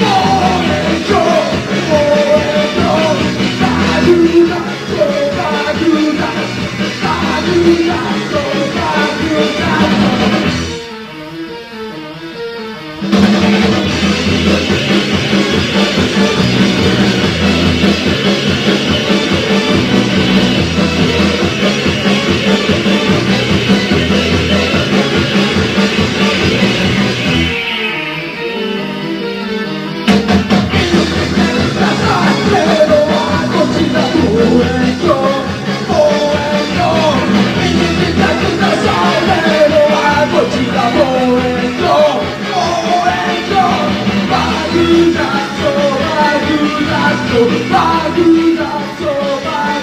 Go! Bagudasso, Bagudasso, Bagudasso.